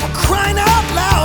for crying out loud.